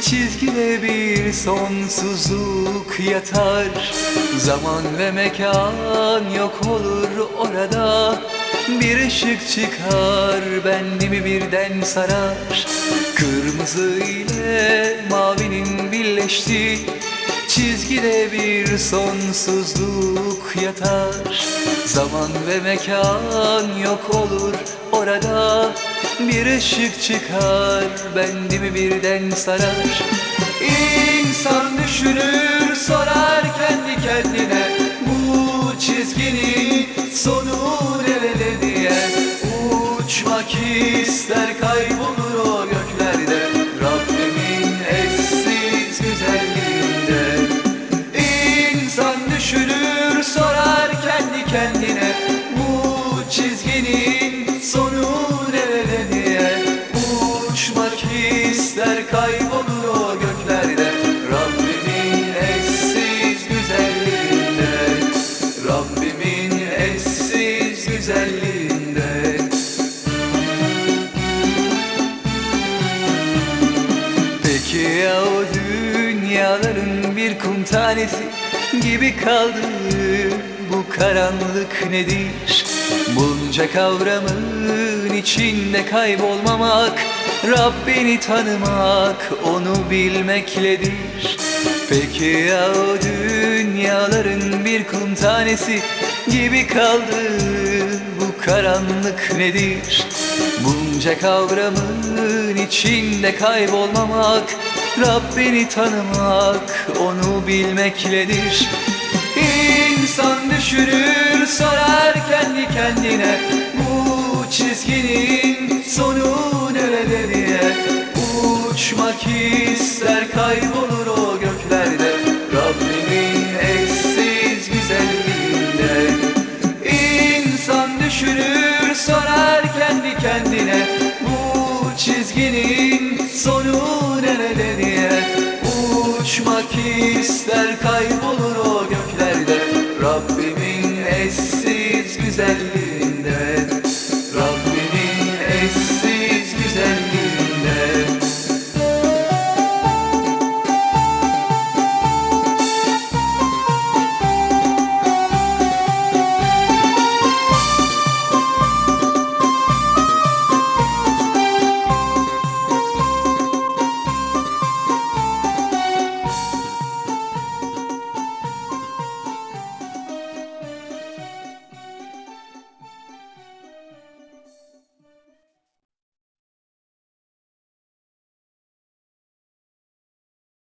Çizgide bir sonsuzluk yatar. Zaman ve mekan yok olur orada. Bir ışık çıkar benliğimi birden sarar. Kırmızı ile mavinin birleşti. Çizgide bir sonsuzluk yatar. Zaman ve mekan yok olur orada Bir ışık çıkar bendimi birden sarar. İnsan düşünür sorar kendi kendine Bu çizginin sonu nerede diye Uçmak ister kaybolur o göklerde Rabbimin eşsiz güzelliğinde. İnsan düşünür sorar kendi kendine Bu ister kaybolur o göklerde. Rabbimin eşsiz güzelliğinde. Rabbimin eşsiz güzelliğinde. Peki ya o dünyaların bir kum tanesi gibi kaldı? Bu karanlık nedir? Bunca kavramın içinde kaybolmamak Rabbini tanımak, onu bilmekledir. Peki ya o dünyaların bir kum tanesi gibi kaldı? Bu karanlık nedir? Bunca kavramın içinde kaybolmamak Rabbini tanımak, onu bilmekledir İnsan düşünür, sorar kendi kendine. Bu çizginin sonu nerede diye. Uçmak ister kaybolur o göklerde. Rabbimin eşsiz güzelliğinde. İnsan düşünür sorar kendi kendine. Bu çizginin sonu nerede diye. Uçmak ister kaybolur sessiz güzelliğinden